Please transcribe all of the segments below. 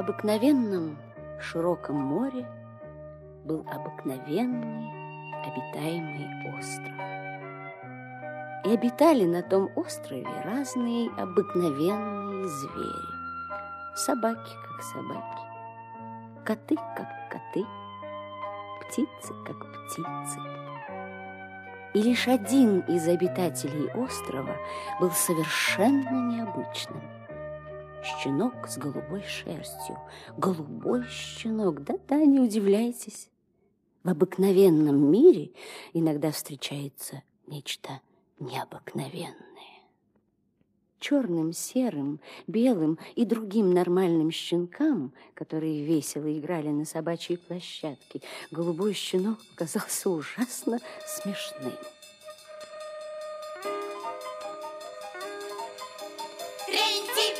обыкновенном широком море был обыкновенный обитаемый остров. И обитали на том острове разные обыкновенные звери. Собаки, как собаки, коты, как коты, птицы, как птицы. И лишь один из обитателей острова был совершенно необычным – щенок с голубой шерстью. Голубой щенок, да-да, не удивляйтесь. В обыкновенном мире иногда встречается нечто необыкновенное. Черным, серым, белым и другим нормальным щенкам, которые весело играли на собачьей площадке, голубой щенок казался ужасно смешным.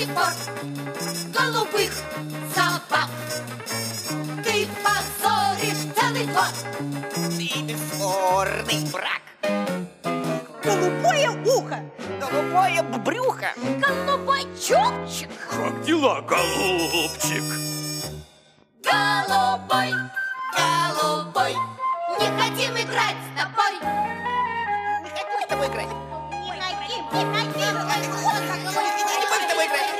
сих пор голубых собак. Ты позоришь целый двор. Ты бесспорный брак. Голубое ухо, голубое брюхо. Голубой чубчик. Как дела, голубчик? Голубой, голубой, не хотим играть с тобой. Не хотим с тобой играть. Не хотим, не хотим. Не будем с тобой играть.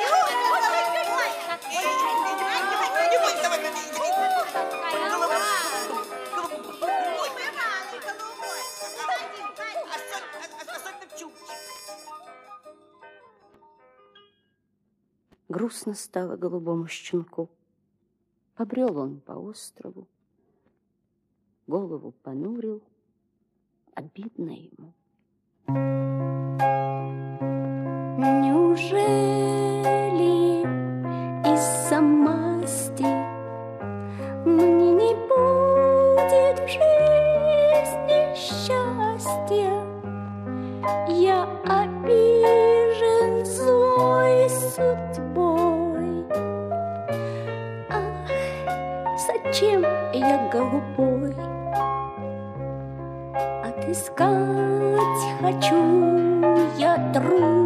Грустно стало голубому щенку. Побрел он по острову, голову понурил, обидно ему. Неужели голубой? Отыскать хочу я друга,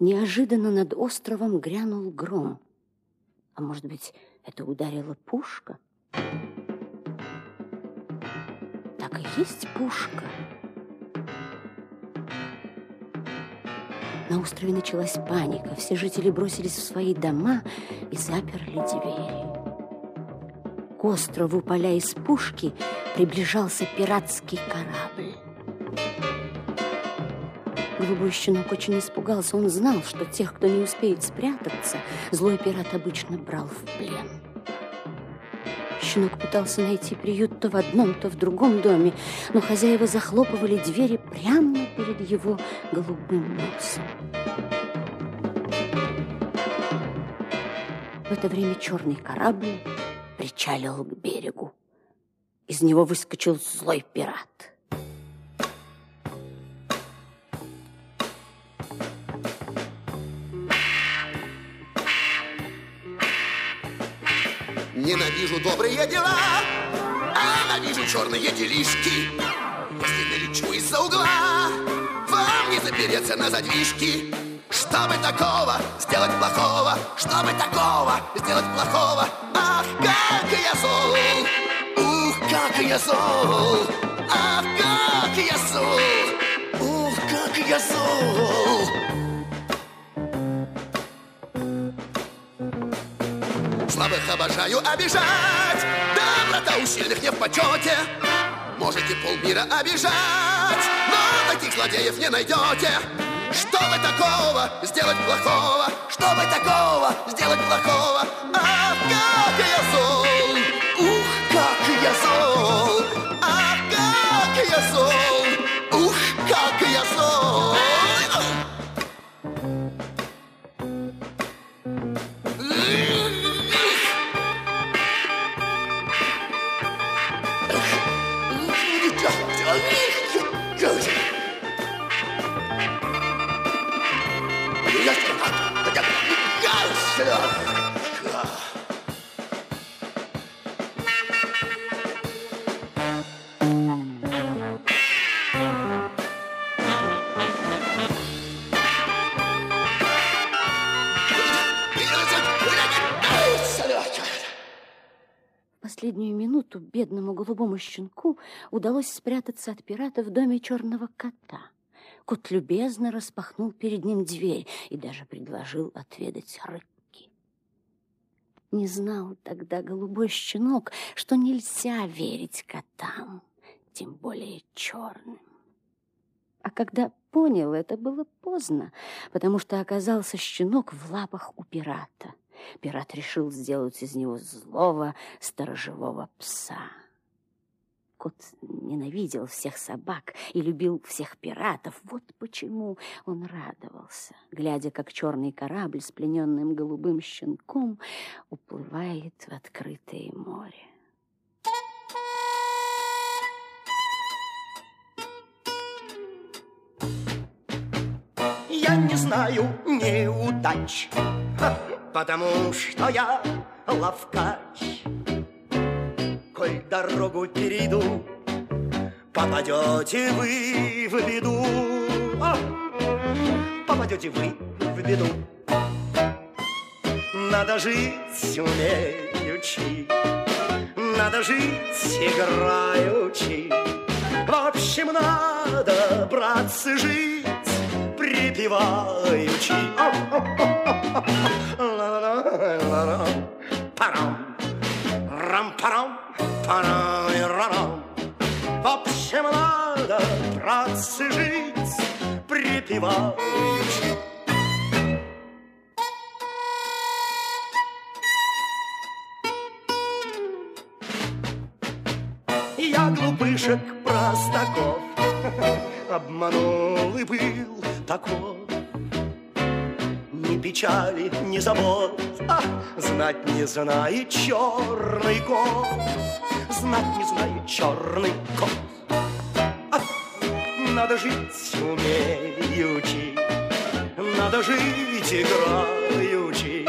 Неожиданно над островом грянул гром. А может быть, это ударила пушка? Так и есть пушка. На острове началась паника. Все жители бросились в свои дома и заперли двери. К острову, поля из пушки, приближался пиратский корабль. Голубой щенок очень испугался. Он знал, что тех, кто не успеет спрятаться, злой пират обычно брал в плен. Щенок пытался найти приют то в одном, то в другом доме, но хозяева захлопывали двери прямо перед его голубым носом. В это время черный корабль причалил к берегу. Из него выскочил злой пират. Ненавижу добрые дела, а ненавижу черные делишки. Если налечу из-за угла, вам не запереться на задвижки. Чтобы такого сделать плохого, чтобы такого сделать плохого. Ах, как я зол, ух, как я зол, ах, как я зол, ух, как я зол. Слабых обожаю обижать. Доброта у сильных не в почете. Можете полмира обижать, но таких злодеев не найдете. Что вы такого сделать плохого? Что вы такого сделать плохого? Минуту бедному голубому щенку удалось спрятаться от пирата в доме черного кота. Кот любезно распахнул перед ним дверь и даже предложил отведать рыбки. Не знал тогда голубой щенок, что нельзя верить котам, тем более черным. А когда понял, это было поздно, потому что оказался щенок в лапах у пирата. Пират решил сделать из него злого сторожевого пса. Кот ненавидел всех собак и любил всех пиратов. Вот почему он радовался, глядя, как черный корабль с плененным голубым щенком уплывает в открытое море. Я не знаю неудач, ха, потому что я ловкач. Коль дорогу перейду, попадете вы в беду. А, попадете вы в беду. Надо жить умеючи, надо жить играючи. В общем, надо, братцы, жить припеваючи. Ла-ла-ла-ла-ла. Парам, рам-парам, парам и рарам. В общем, надо, братцы, жить припеваючи. Я глупышек простаков Обманул и был таков Печали, ни забот а, Знать не знает черный кот. Знать не знает черный кот. А, Надо жить умеючи Надо жить играючи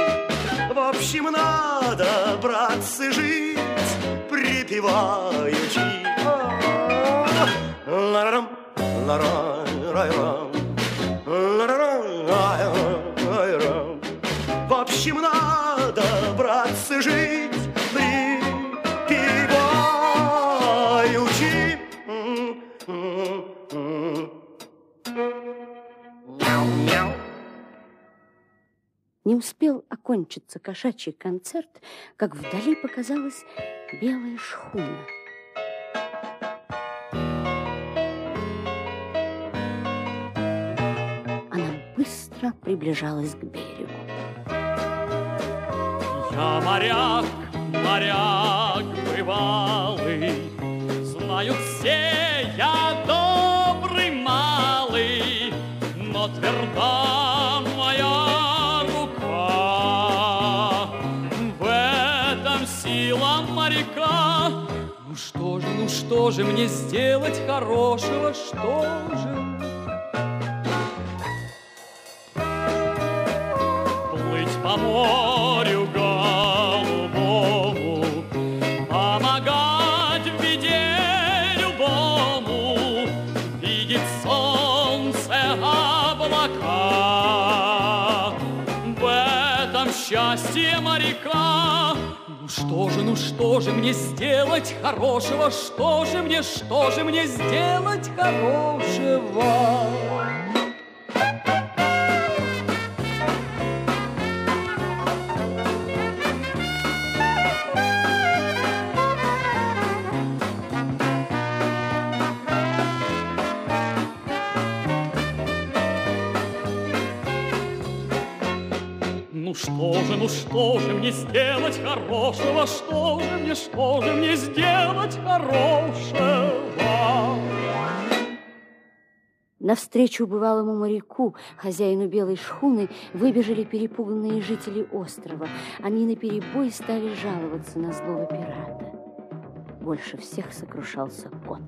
В общем, надо, братцы, жить припеваючи. Ла-ра-рам, ла-ра-рай-рам, успел окончиться кошачий концерт, как вдали показалась белая шхуна. Она быстро приближалась к берегу. Я моряк, моряк что же мне сделать хорошего, что же? Плыть по морю голубому, Помогать в беде любому, Видеть солнце, облака. В этом счастье моряка. Что же, ну что же мне сделать хорошего? Что же мне, что же мне сделать хорошего? Мне сделать хорошего? Что же мне, что же мне сделать хорошего? Навстречу бывалому моряку, хозяину белой шхуны, выбежали перепуганные жители острова. Они наперебой стали жаловаться на злого пирата. Больше всех сокрушался кот.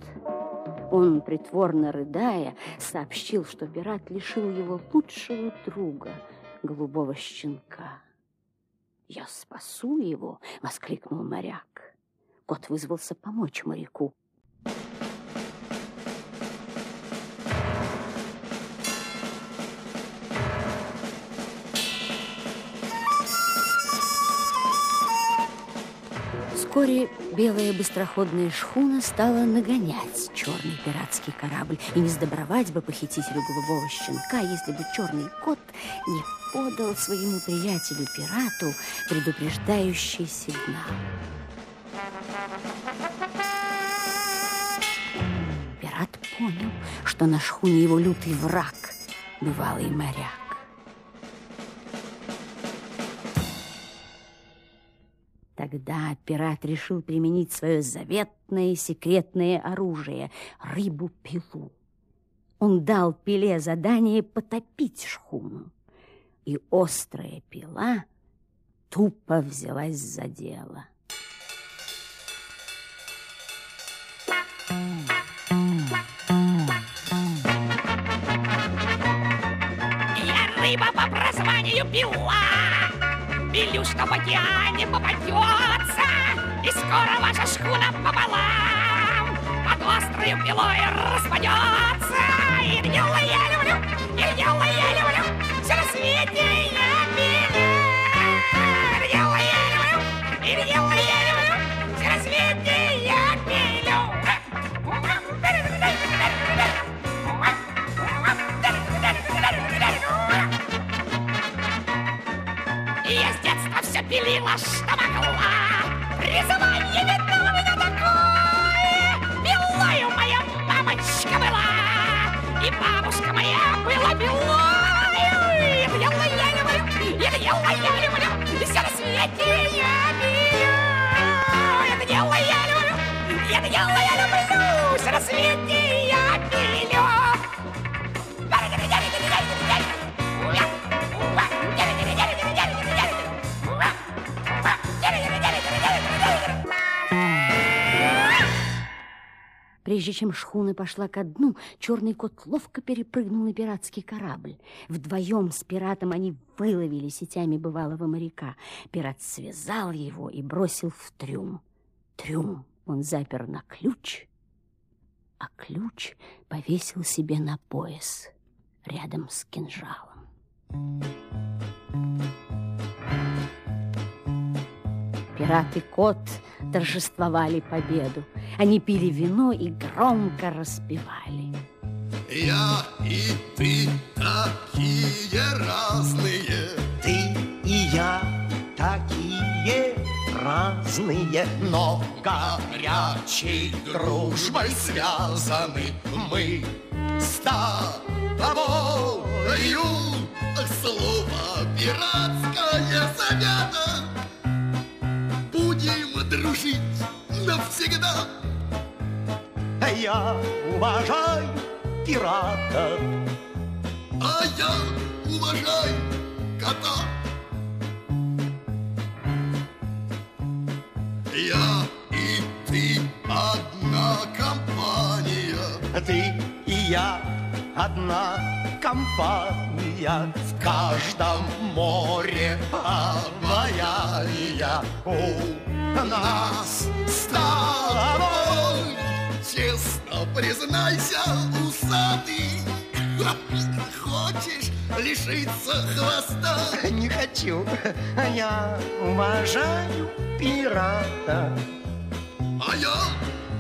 Он, притворно рыдая, сообщил, что пират лишил его лучшего друга, голубого щенка. «Я спасу его!» — воскликнул моряк. Кот вызвался помочь моряку. Вскоре белая быстроходная шхуна стала нагонять черный пиратский корабль. И не сдобровать бы похитителю голубого щенка, если бы черный кот не подал своему приятелю-пирату предупреждающий сигнал. Пират понял, что на шхуне его лютый враг, бывалый моряк. Тогда пират решил применить свое заветное секретное оружие — рыбу-пилу. Он дал пиле задание потопить шхуну, и острая пила тупо взялась за дело. Я рыба по прозванию пила Белюшка в океане попадется, И скоро ваша шхуна пополам Под острою пилой распадется. И я люблю, и я люблю, что могла. Призвание видно у меня такое. Пилою моя мамочка была. И бабушка моя была пилою. И дело я люблю, и дело я люблю. И все на свете я пилю. Это дело я люблю, это дело я люблю. Все на свете я пилю. Прежде чем шхуна пошла ко дну, черный кот ловко перепрыгнул на пиратский корабль. Вдвоем с пиратом они выловили сетями бывалого моряка. Пират связал его и бросил в трюм. Трюм он запер на ключ, а ключ повесил себе на пояс рядом с кинжалом. Пират и кот торжествовали победу. Они пили вино и громко распевали. Я и ты такие разные. Ты и я такие разные, но горячей дружбой связаны мы с тобою. Слово пиратское завято Дружить навсегда Я уважаю пирата. А я уважаю кота Я и ты одна компания Ты и я одна компания. В каждом море обаяние У нас с тобой Честно признайся, усатый Хочешь лишиться хвоста? Не хочу, я уважаю пирата. А я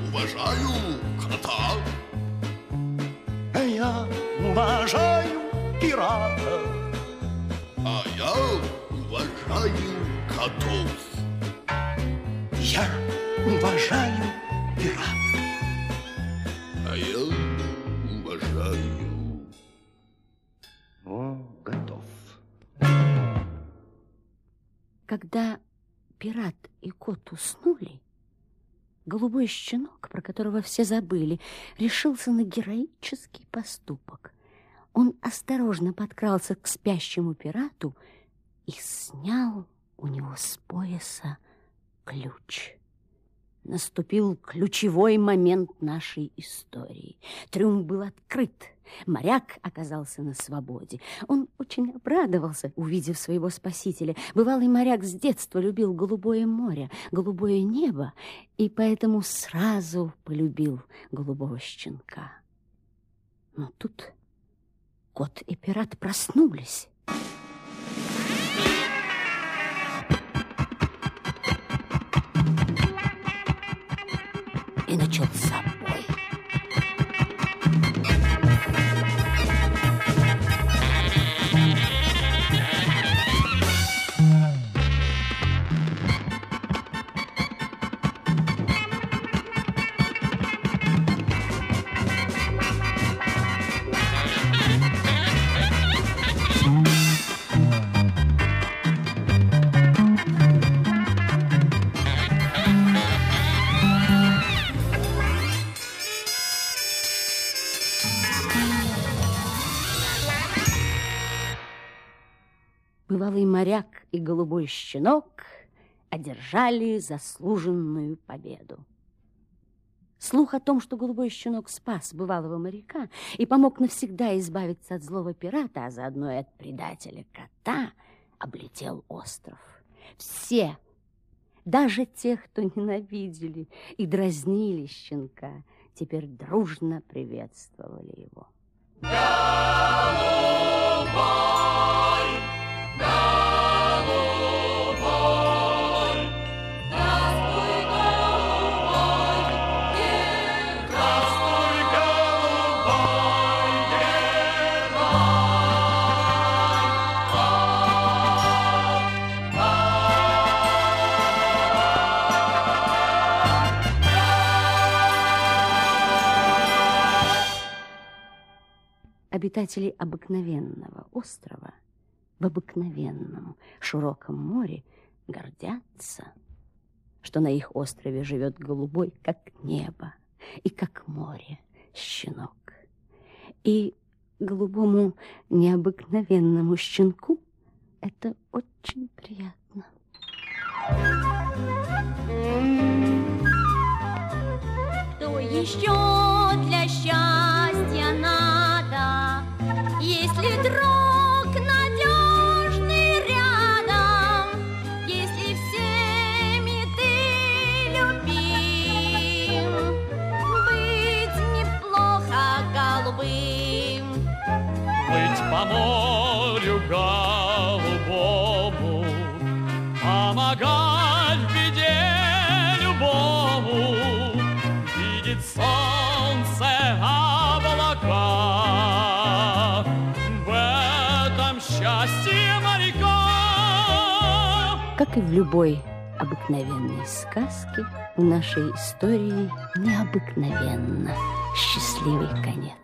уважаю кота Я уважаю пирата. А я уважаю котов Я уважаю пирата. А я уважаю... О, готов. Когда пират и кот уснули, голубой щенок, про которого все забыли, решился на героический поступок. Он осторожно подкрался к спящему пирату и снял у него с пояса ключ. Наступил ключевой момент нашей истории. Трюм был открыт. Моряк оказался на свободе. Он очень обрадовался, увидев своего спасителя. Бывалый моряк с детства любил голубое море, голубое небо, и поэтому сразу полюбил голубого щенка. Но тут кот и пират проснулись. in a church. Бывалый моряк и голубой щенок одержали заслуженную победу. Слух о том, что голубой щенок спас бывалого моряка и помог навсегда избавиться от злого пирата, а заодно и от предателя кота, облетел остров. Все, даже те, кто ненавидели и дразнили щенка, теперь дружно приветствовали его. Обитатели обыкновенного острова в обыкновенном широком море гордятся, что на их острове живет голубой, как небо, и как море щенок. И голубому необыкновенному щенку это очень приятно. Что еще для если Как и в любой обыкновенной сказке, в нашей истории необыкновенно счастливый конец.